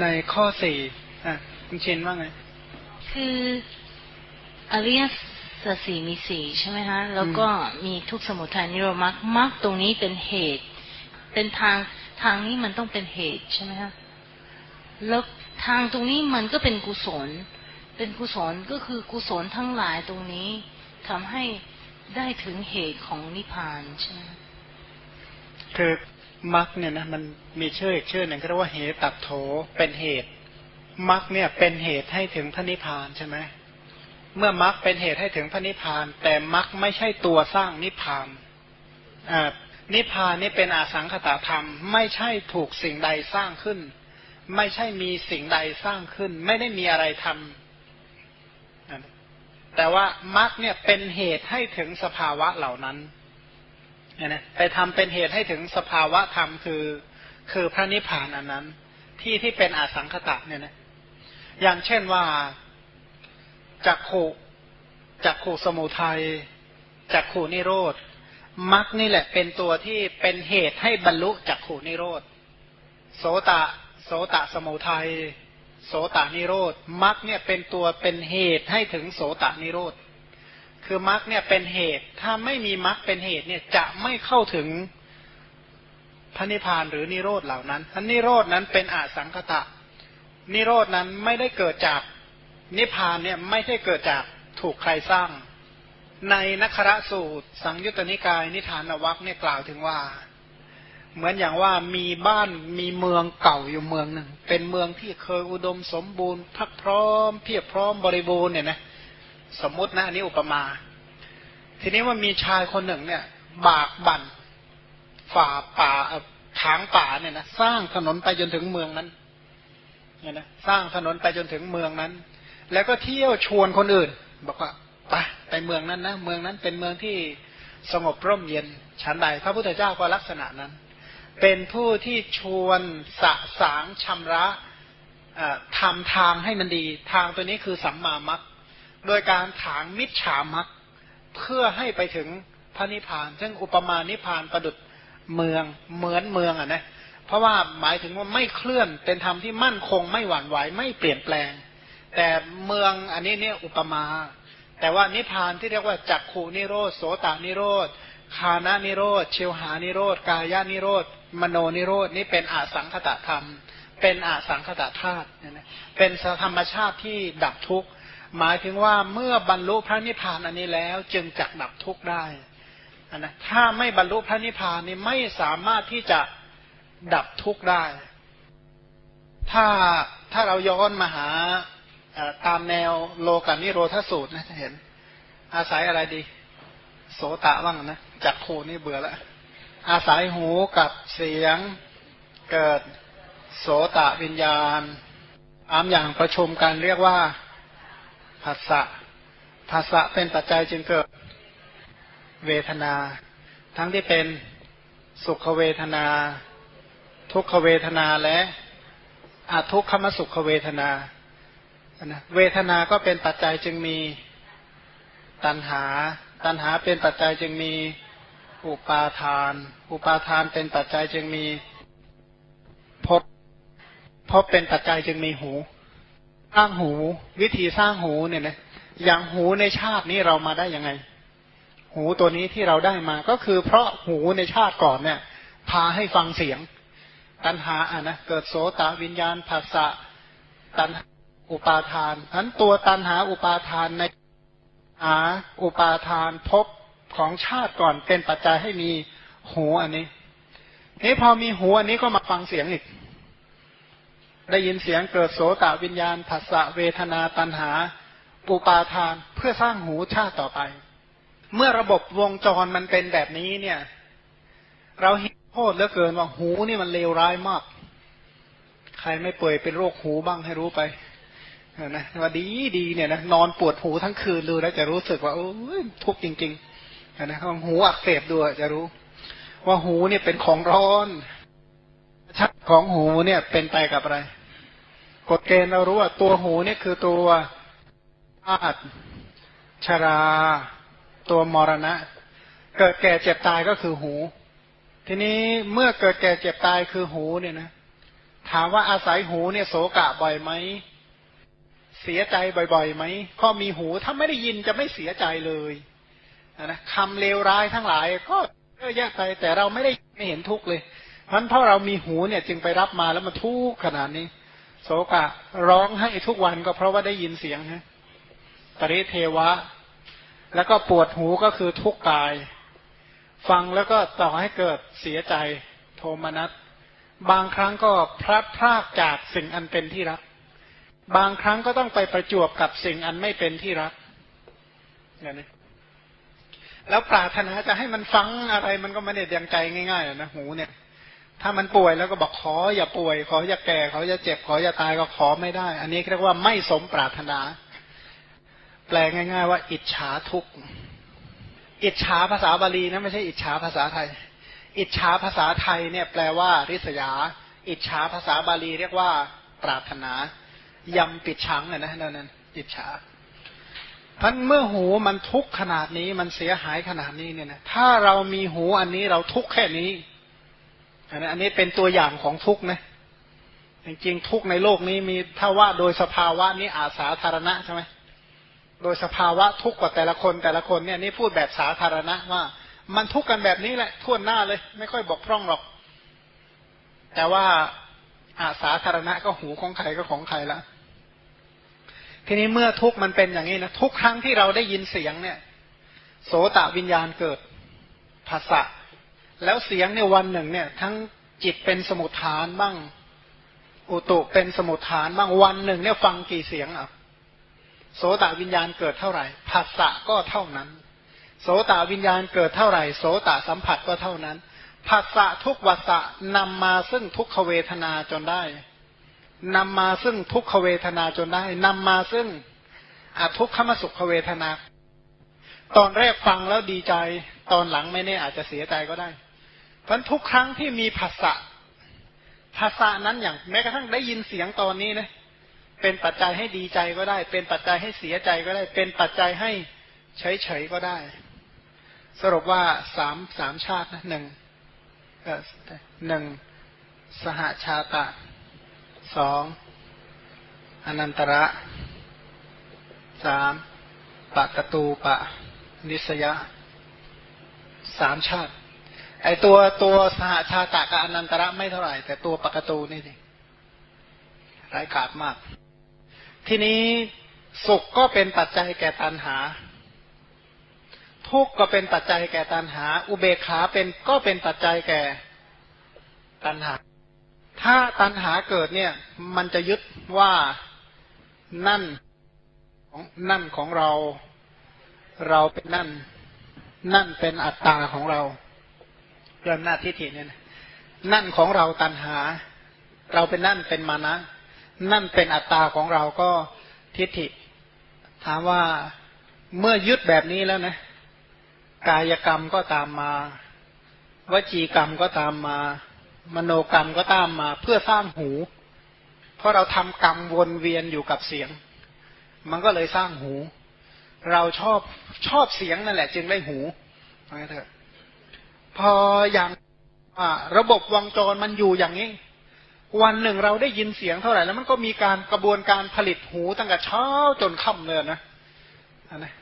ในข้อสี่อะคุณชินว่าไง คืออริยสัจสี่มีสี่ใช่ไหมฮะ แล้วก็มีทุกสมุทัยนิโรมักมักตรงนี้เป็นเหตุ เป็นทางทางนี้มันต้องเป็นเหตุใช่ไหมฮะ แล้วทางตรงนี้มันก็เป็นกุศล เป็นกุศลก็คือกุศลทั้งหลายตรงนี้ทำให้ได้ถึงเหตุของนิพพานใช่ไหมคือ มักเนี่ยนะมันมีชื่ออีกชื่อหนึ่งก็เรียกว่าเหตุตัดโถเป็นเหตุมักเนี่ยเป็นเหตุให้ถึงพระนิพพานใช่ไหมเมื่อมักเป็นเหตุให้ถึงพระนิพพาน แต่มักไม่ใช่ตัวสร้างนิพพานอ่านิพพานนี่เป็นอาสังขตาธรรม ไม่ใช่ถูกสิ่งใดสร้างขึ้น ไม่ใช่มีสิ่งใดสร้างขึ้น ไม่ได้มีอะไรทำแต่ว่ามักเนี่ยเป็นเหตุให้ถึงสภาวะเหล่านั้น เนี่ยนะไปทำเป็นเหตุให้ถึงสภาวะธรรมคือ คือพระนิพพานอันนั้น ที่ที่เป็นอสังขตะเนี่ยนะอย่างเช่นว่าจักขุจักขุสมุทัยจักขุนิโรธมรรคนี่แหละเป็นตัวที่เป็นเหตุให้บรรลุจักขุนิโรธโสตะโสตะสมุทัยโสตานิโรธมรรคเนี่ยเป็นตัวเป็นเหตุให้ถึงโสตานิโรธ คือมรรคเนี่ยเป็นเหตุ ถ้าไม่มีมรรคเป็นเหตุเนี่ยจะไม่เข้าถึงพระนิพพานหรือนิโรธเหล่านั้นอันนิโรธนั้นเป็นอาสังคตะ นิโรธนั้นไม่ได้เกิดจากนิพพานเนี่ยไม่ใช่เกิดจากถูกใครสร้าง ในนักขระสูตร สังยุตตนิกายนิทานวักเนี่ยกล่าวถึงว่า เหมือนอย่างว่ามีบ้านมีเมืองเก่าอยู่เมืองหนึ่ง เป็นเมืองที่เคยอุดมสมบูรณ์พักพร้อม เพียบพร้อมบริบูรณ์เนี่ยนะ สมมุตินะอันนี้อุปมา ทีนี้ว่ามีชายคนหนึ่งเนี่ย บากบั่นฝ่าป่าทางป่าเนี่ยนะสร้างถนนไปจนถึงเมืองนั้นเนี่ยนะสร้างถนนไปจนถึงเมืองนั้น แล้วก็เที่ยวชวนคนอื่น บอกว่าไปไปเมืองนั้นนะเมืองนั้นเป็นเมืองที่สงบร่มเย็นฉันใดพระพุทธเจ้าก็ลักษณะนั้น เป็นผู้ที่ชวนสะสางชำระทำทางให้มันดี ทางตัวนี้คือสัมมามัค โดยการถางมิจฉามัคเพื่อให้ไปถึงพระนิพพาน ซึ่งอุปมานิพพานประดุดเมืองเหมือนเมืองอะนะเพราะว่าหมายถึงว่าไม่เคลื่อนเป็นธรรมที่มั่นคงไม่หวั่นไหวไม่เปลี่ยนแปลง แต่เมืองอันนี้เนี่ยอุปมา แต่ว่านิพพานที่เรียกว่าจักขูนิโรธโสตานิโรธคานานิโรธเชวหานิโรธกายานิโรธมโนนิโรธนี่เป็นอาสังคตะธรรม เป็นอาสังคตะธาตุเป็นธรรมชาติที่ดับทุกข์ หมายถึงว่าเมื่อบรรลุพระนิพพานอันนี้แล้วจึงจักดับทุกข์ได้นะถ้าไม่บรรลุพระนิพพานนี่ไม่สามารถที่จะดับทุกข์ได้ ถ้าถ้าเราย้อนมาหาตามแนวโลกานิโรธสูตรนะจะเห็น อาศัยอะไรดี โสตะบ้างนะจักโคนี่เบื่อล้วอาศัยหูกับเสียงเกิดโสตะวิญญาณอามอย่างประชุมกันเรียกว่า ภาษะภาษะเป็นปัจจัยจึงเกิดเวทนา ทั้งที่เป็นสุขเวทนา ทุกขเวทนาและอาทุกขมสุขเวทนานะเวทนาก็เป็นปัจจัยจึงมีตัณหา ตัณหาเป็นปัจจัยจึงมีอุปาทาน อุปาทานเป็นปัจจัยจึงมีพบพบเป็นปัจจัยจึงมีหู สร้างหู วิธีสร้างหูเนี่ยนะอย่างหูในชาตินี้เรามาได้ยังไง หูตัวนี้ที่เราได้มา ก็คือเพราะหูในชาติก่อนเนี่ย พาให้ฟังเสียง ตัณหาอะนะเกิดโสตวิญญาณภาษะตัณอุปาทานนั้นตัวตัณหาอุปาทานในหาอุปาทานพบของชาติก่อนเป็นปัจจัยให้มีหูอันนี้นี่พอมีหูอันนี้ก็มาฟังเสียงอีก ได้ยินเสียงเกิดโสตวิญญาณผัสสะเวทนาตันหาปุปาทานเพื่อสร้างหูชาติต่อไป เมื่อระบบวงจรมันเป็นแบบนี้เนี่ย เราเห็นโทษเหลือเกินว่าหูนี่มันเลวร้ายมาก ใครไม่ป่วยเป็นโรคหูบ้างให้รู้ไปนะว่าดีดีเนี่ยนะนอนปวดหูทั้งคืนดูแล้วจะรู้สึกว่าโอ้ยทุกข์จริงๆนะหูอักเสบด้วยจะรู้ ว่าหูเนี่ยเป็นของร้อนชัดของหูเนี่ยเป็นไปกับอะไร กฎเกณฑ์เรารู้ว่าตัวหูนี่คือตัวธาตุชรา ตัวมรณะ เกิดแก่เจ็บตายก็คือหู ทีนี้เมื่อเกิดแก่เจ็บตายคือหูเนี่ยนะ ถามว่าอาศัยหูเนี่ยโสกะบ่อยไหมเสียใจบ่อยๆไหมพอมีหูถ้าไม่ได้ยินจะไม่เสียใจเลยนะคำเลวร้ายทั้งหลาย ก็เยอะแยะไปแต่เราไม่ได้ไม่เห็นทุกข์เลยเพราะเพราะเรามีหูเนี่ยจึงไปรับมาแล้วมันทุกข์ขนาดนี้ โสกะร้องให้ทุกวันก็เพราะว่าได้ยินเสียงฮะปริเทวะ แล้วก็ปวดหูก็คือทุกข์กาย ฟังแล้วก็ต่อให้เกิดเสียใจโทมนัสบางครั้งก็พลัดพรากจากสิ่งอันเป็นที่รัก บางครั้งก็ต้องไปประจวบกับสิ่งอันไม่เป็นที่รักอย่างนี้แล้วปรารถนาจะให้มันฟังอะไรมันก็ไม่ได้ยังใจง่ายๆนะหูเนี่ย ถ้ามันป่วยแล้วก็บอกขออย่าป่วย ขออย่าแก่ ขออย่าเจ็บ ขออย่าตายก็ขอไม่ได้ อันนี้เรียกว่าไม่สมปรารถนา แปลง่าย ๆ ว่า อิจฉาทุกข์อิจฉาภาษาบาลีนะไม่ใช่อิจฉาภาษาไทย อิจฉาภาษาไทยเนี่ยแปลว่าริษยา อิจฉาภาษาบาลีเรียกว่า ปรารถนายำปิดชังนะนะนั่นอิจฉาพันเมื่อหูมันทุกข์ขนาดนี้มันเสียหายขนาดนี้เนี่ยนะถ้าเรามีหูอันนี้เราทุกข์แค่นี้ อันนี้เป็นตัวอย่างของทุกข์นะจริงๆทุกข์ในโลกนี้มีถ้าว่าโดยสภาวะนี้อาสาธารณะใช่ไหมโดยสภาวะทุกข์กว่าแต่ละคนแต่ละคนเนี่ยนี่พูดแบบสาธารณะว่า มันทุกข์กันแบบนี้แหละทั่วหน้าเลย ไม่ค่อยบอกพร่องหรอก แต่ว่าอาสาธารณะก็หูของใครก็ของใครละทีนี้เมื่อทุกมันเป็นอย่างนี้นะทุกครั้งที่เราได้ยินเสียงเนี่ย โสตะวิญญาณเกิดภาษะ แล้วเสียงในวันหนึ่งเนี่ย ทั้งจิตเป็นสมุทฐานบ้าง อุตุเป็นสมุทฐานบ้างวันหนึ่งเนี่ยฟังกี่เสียงอะโสตวิญญาณเกิดเท่าไหร่ภาษะก็เท่านั้น โสตวิญญาณเกิดเท่าไหร่ โสตสัมผัสก็เท่านั้นภาษะทุกวัสะนำมาซึ่งทุกขเวทนาจนได้นำมาซึ่งทุกขเวทนาจนได้นำมาซึ่งอทุกขมสุขเวทนา ตอนแรกฟังแล้วดีใจ ตอนหลังไม่แน่อาจจะเสียใจก็ได้ พราะทุกครั้งที่มีภาษะภาษานั้นอย่างแม้กระทั่งได้ยินเสียงตอนนี้นะเป็นปัจจัยให้ดีใจก็ได้ เป็นปัจจัยให้เสียใจก็ได้ เป็นปัจจัยให้เฉยๆก็ได้ สรุปว่าสามสามชาตินะหนึ่งหนึ่งสหชาตะสองอนันตระสามปะกตูปะนิสยะสามชาติ ไอตัวตัวสหชาตะกับอนันตระไม่เท่าไหร่ แต่ตัวปะกตูนี่สิร้ายกาจมาก ทีนี้สุขก็เป็นปัจจัยแก่ตัณหา ทุกข์ก็เป็นปัจจัยแก่ตัณหา อุเบกขาเป็นก็เป็นปัจจัยแก่ตัณหา ถ้าตัณหาเกิดเนี่ย มันจะยึดว่านั่นของนั่นของเรา เราเป็นนั่น นั่นเป็นอัตตาของเรา เรื่องหน้าทิฏฐิเนี่ยน,นั่นของเราตัณหา เราเป็นนั่นเป็นมานะ นั่นเป็นอัตตาของเราก็ทิฏฐิ ถามว่าเมื่อยึดแบบนี้แล้วนะ กายกรรมก็ตามมา วจีกรรมก็ตามมา มโนกรรมก็ตามมา เพื่อสร้างหู เพราะเราทำกรรมวนเวียนอยู่กับเสียง มันก็เลยสร้างหู เราชอบชอบเสียงนั่นแหละ จึงได้หูไปเถอะ พออย่างระบบวงจรมันอยู่อย่างนี้ วันหนึ่งเราได้ยินเสียงเท่าไหร่แล้วมันก็มีการกระบวนการผลิตหูตั้งแต่เช้าจนค่ำเลยนะนะ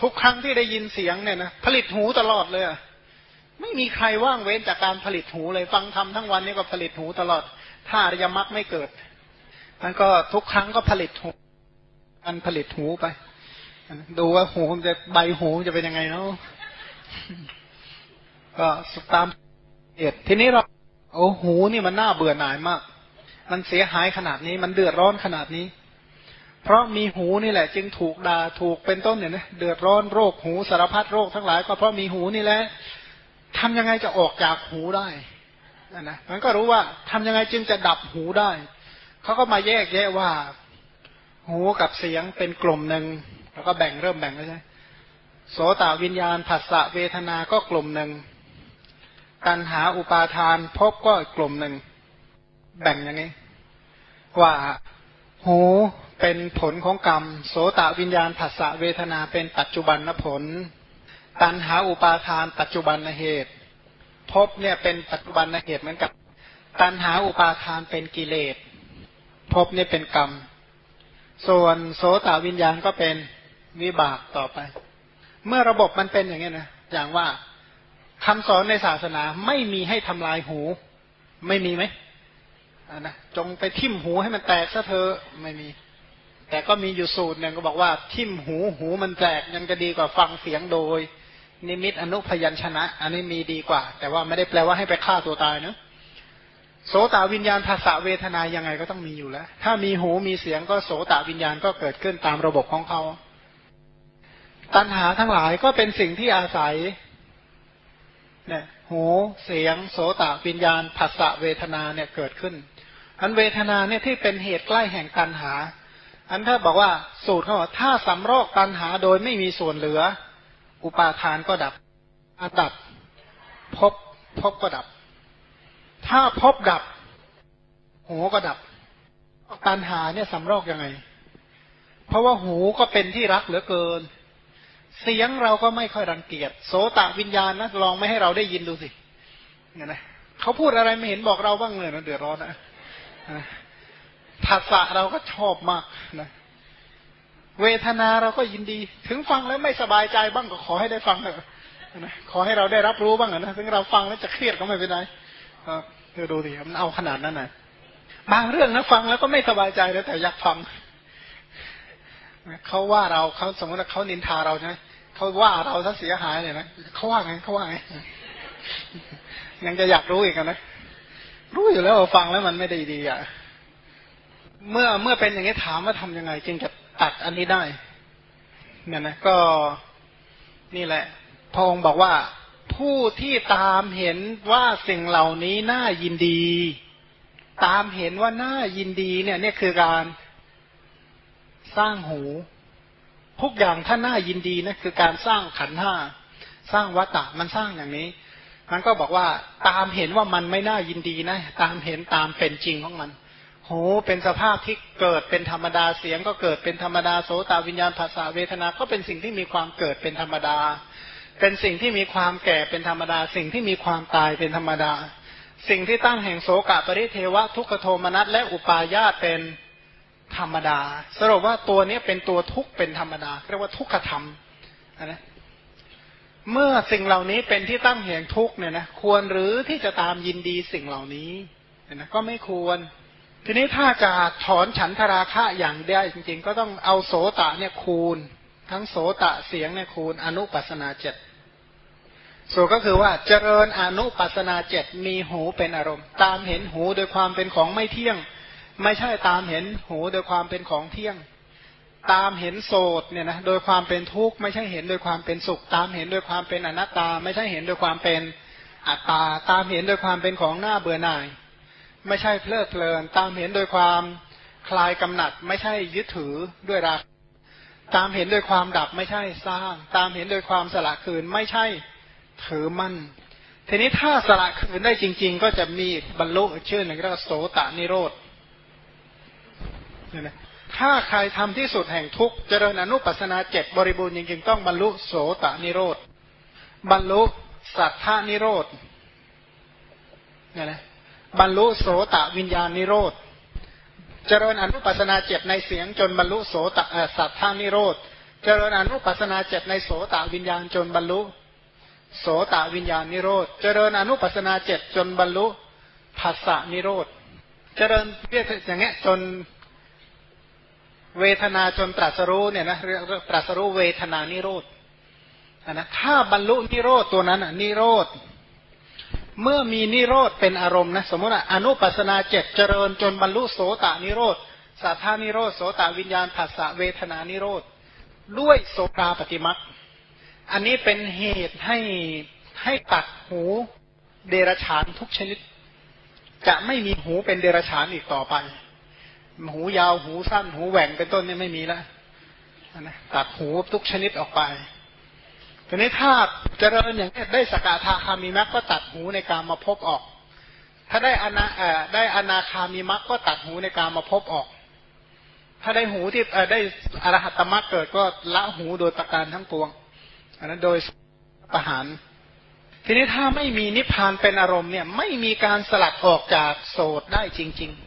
ทุกครั้งที่ได้ยินเสียงเนี่ยนะผลิตหูตลอดเลยไม่มีใครว่างเว้นจากการผลิตหูเลยฟังทำทั้งวันนี้ก็ผลิตหูตลอด ถ้าอริยมรรคไม่เกิดมันก็ทุกครั้งก็ผลิตหูมันผลิตหูไป ดูว่าหูจะใบหูจะเป็นยังไงเนาะ ก็สตามเหตุทีนี้เราโอ้หูนี่มันน่าเบื่อหน่ายมาก มันเสียหายขนาดนี้ มันเดือดร้อนขนาดนี้ เพราะมีหูนี่แหละ จึงถูกด่าถูกเป็นต้นเนี่ยนะเดือดร้อนโรคหูสารพัดโรคทั้งหลาย ก็เพราะมีหูนี่แหละทำยังไงจะออกจากหูได้นะนะมันก็รู้ว่าทำยังไงจึงจะดับหูได้เขาก็มาแยกแยะว่า หูกับเสียงเป็นกลุ่มหนึ่งแล้วก็แบ่งเริ่มแบ่งแล้วใช่โสตวิญญาณผัสสะเวทนาก็กลุ่มหนึ่ง ตัณหาอุปาทานพบก็กลุ่มหนึ่ง แบ่งยังไงว่าหูเป็นผลของกรรม โสตวิญญาณผัสสะเวทนาเป็นปัจจุบันผล ตันหาอุปาทาน ปัจจุบันเหตุพบเนี่ยเป็นปัจจุบันเหตุเหมือนกับ ตัณหาอุปาทานเป็นกิเลสภพนี่ยเป็นกรรม ส่วนโสตวิญญาณก็เป็นวิบากต่อไป เมื่อระบบมันเป็นอย่างนี้นะอย่างว่า คำสอนในศาสนาไม่มีให้ทำลายหู ไม่มีไหมอ่านะจงไปทิ่มหูให้มันแตกซะเธอไม่มี แต่ก็มีอยู่สูตรหนึ่งก็บอกว่า ทิ่มหูหูมันแตกยังจะดีกว่าฟังเสียงโดย นิมิตอนุพยัญชนะ อันนี้มีดีกว่า แต่ว่าไม่ได้แปลว่าให้ไปฆ่าตัวตายเนะโสตวิญญาณภาษาเวทนายังไงก็ต้องมีอยู่แล้ว ถ้ามีหูมีเสียงก็โสตวิญญาณก็เกิดขึ้นตามระบบของเขา ตัณหาทั้งหลายก็เป็นสิ่งที่อาศัย เนี่ยหูเสียงโสตวิญญาณภาษาเวทนาเนี่ยเกิดขึ้นอันเวทนาเนี่ยที่เป็นเหตุใกล้แห่งตัณหา อันถ้าบอกว่าสูตรเขาบอกถ้าสำรอกตัณหาโดยไม่มีส่วนเหลือ อุปาทานก็ดับอาดับพบพบก็ดับ ถ้าพบดับหูก็ดับตัณหาเนี่ยสำรอกยังไง เพราะว่าหูก็เป็นที่รักเหลือเกิน เสียงเราก็ไม่ค่อยรังเกียจโสตะวิญญาณนะลองไม่ให้เราได้ยินดูสิเนี่ยนะเขาพูดอะไรไม่เห็นบอกเราบ้างเลยนะเดือดร้อนนะภาษาเราก็ชอบมากนะเวทนาเราก็ยินดี ถึงฟังแล้วไม่สบายใจบ้างก็ขอให้ได้ฟังเถอะนะขอให้เราได้รับรู้บ้างนะถึงเราฟังแล้วจะเครียดก็ไม่เป็นไรเธอดูดิมันเอาขนาดนั้นนะบางเรื่องนะฟังแล้วก็ไม่สบายใจแล้วแต่อยากฟังเขาว่าเราเขาสมมติว่าเขานินทาเราใช่ไหม เขาว่าเราถ้าเสียหายเนี่ยนะเขาว่าไงเขาว่าไงยังจะอยากรู้อีกนะรู้อยู่แล้วฟังแล้วมันไม่ได้ดีอะเมื่อเมื่อเป็นอย่างนี้ถามว่าทํำยังไง จึงจะตัดอันนี้ได้ เนี่ยนะก็นี่แหละพองบอกว่าผู้ที่ตามเห็นว่าสิ่งเหล่านี้น่ายินดี ตามเห็นว่าน่ายินดีเนี่ย เนี่ยคือการสร้างหู ทุกอย่างถ้านน่ายินดีนะคือการสร้างขันห้าสร้างวัตตะมันสร้างอย่างนี้ มันก็บอกว่าตามเห็นว่ามันไม่น่ายินดีนะ ตามเห็นตามเป็นจริงของมันโหเป็นสภาพที่เกิดเป็นธรรมดาเสียง ก็เกิดเป็นธรรมดาโสตวิญญาณภาษาเวทนา ก็เป็นสิ่งที่มีความเกิดเป็นธรรมดา เป็นสิ่งที่มีความแก่เป็นธรรมดา สิ่งที่มีความตายเป็นธรรมดา สิ่งที่ตั้งแห่งโสกะปริเทวะทุกขโทมนัสและอุปาญาตเป็น ธรรมดา สรุปว่าตัวนี้เป็นตัวทุกข์เป็นธรรมดาเรียกว่าทุกขธรรมนะเมื่อสิ่งเหล่านี้เป็นที่ตั้งแห่งทุกข์เนี่ยนะควรหรือที่จะตามยินดีสิ่งเหล่านี้นะก็ไม่ควร ทีนี้ถ้าจะถอนฉันทราคะอย่างได้จริง ๆ ก็ต้องเอาโสตะเนี่ยคูณ ทั้งโสตะเสียงเนี่ยคูณอนุปัสนาเจ็ดส่วนก็คือว่าเจริญอนุปัสนาเจ็ดมีหูเป็นอารมณ์ ตามเห็นหูโดยความเป็นของไม่เที่ยง ไม่ใช่ตามเห็นหูโดยความเป็นของเที่ยง ตามเห็นโสดเนี่ยนะโดยความเป็นทุกข์ไม่ใช่เห็นโดยความเป็นสุข ตามเห็นโดยความเป็นอนัตตา ไม่ใช่เห็นโดยความเป็นอัตตา ตามเห็นโดยความเป็นของหน้าเบื่อหน่าย ไม่ใช่เพลิดเพลิน ตามเห็นโดยความคลายกำหนัด ไม่ใช่ยึดถือด้วยรักตามเห็นโดยความดับไม่ใช่สร้าง ตามเห็นโดยความสละคืนไม่ใช่ถือมั่นทีนี้ถ้าสละคืนได้จริง ๆ ก็จะมีบรรลุชื่อหนึ่งเรียกว่าโสตนิโรธ เนี่ยถ้าใครทำที่สุดแห่งทุกเจริญอนุปัสนาเจ็ดบริบูรณ์จริงๆต้องบรรลุโสตนิโรธบรรลุสัทธานิโรธเนี่ยนะบรรลุโสตวิญญาณนิโรธเจริญอนุปัสนาเจ็ดในเสียงจนบรรลุโสตสัทธานิโรธเจริญอนุปัสนาเจ็ดในโสตวิญญาณจนบรรลุ โสตวิญญาณนิโรธเจริญอนุปัสนาเจ็ดจนบรรลุภาษานิโรธเจริญเรียกอย่างเงี้ยจน เวทนาจนตรัสรู้เนี่ยนะเรียกตรัสรู้เวทนานิโรธนะถ้าบรรลุนิโรธตัวนั้นนิโรธเมื่อมีนิโรธเป็นอารมณ์นะสมมติอะอนุปัสนาเจ็ดเจริญจนบรรลุโสตานิโรธสัทธานิโรธโสตวิญญาณภาษาเวทนานิโรธด้วยโสตาปฏิมักอันนี้เป็นเหตุให้ให้ตัดหูเดรฉานทุกชนิด จะไม่มีหูเป็นเดรฉานอีกต่อไป หูยาวหูสั้น หูแหว่งเป็นต้นนี่ไม่มีแล้วนะตัดหูทุกชนิดออกไปทีนี้ถ้าเจริญอย่างนี้ได้สกทาคามีมักก็ตัดหูในการมาพบออก ถ้าได้อนาเอ่อได้อนาคามีมักก็ตัดหูในการมาพบออก ถ้าได้หูที่ได้อรหัตมรรคเกิดก็ละหูโดยประการทั้งปวง อันนั้นโดยประหาร ทีนี้ถ้าไม่มีนิพพานเป็นอารมณ์เนี่ย ไม่มีการสลัดออกจากโสดได้จริง ๆ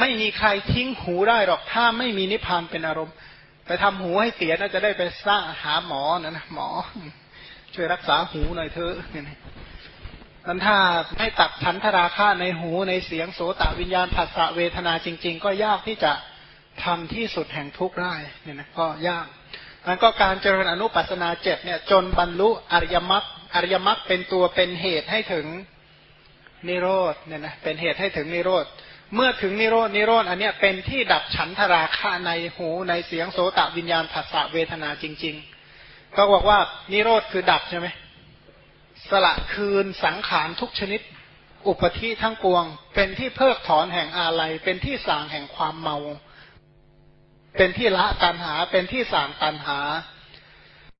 ไม่มีใครทิ้งหูได้หรอก ถ้าไม่มีนิพพานเป็นอารมณ์ ไปทำหูให้เสียน่าจะได้ไปสร้างหาหมอนะนะหมอ ช่วยรักษาหูหน่อยเถอะเนี่ยนั้นถ้าไม่ตัดฉันทราคะในหูในเสียงโสตวิญญาณผัสสะเวทนาจริง ๆ ก็ยากที่จะทำที่สุดแห่งทุกข์ได้เนี่ยนะก็ยากนั้นก็การเจริญอนุปัสนาเจ็ดเนี่ย จนบรรลุอริยมรรคอริยมรรคเป็นตัวเป็นเหตุให้ถึงนิโรธเนี่ยนะเป็นเหตุให้ถึงนิโรธ เมื่อถึงนิโรธนิโรธอันเนี้ยเป็นที่ดับฉันทราคะในหูในเสียงโสตวิญญาณผัสสะเวทนาจริง ๆ ก็บอกว่านิโรธคือดับใช่ไหมสละคืนสังขารทุกชนิด อุปธิทั้งปวง เป็นที่เพิกถอนแห่งอาลัย เป็นที่สางแห่งความเมา เป็นที่ละตันหา เป็นที่สางตันหา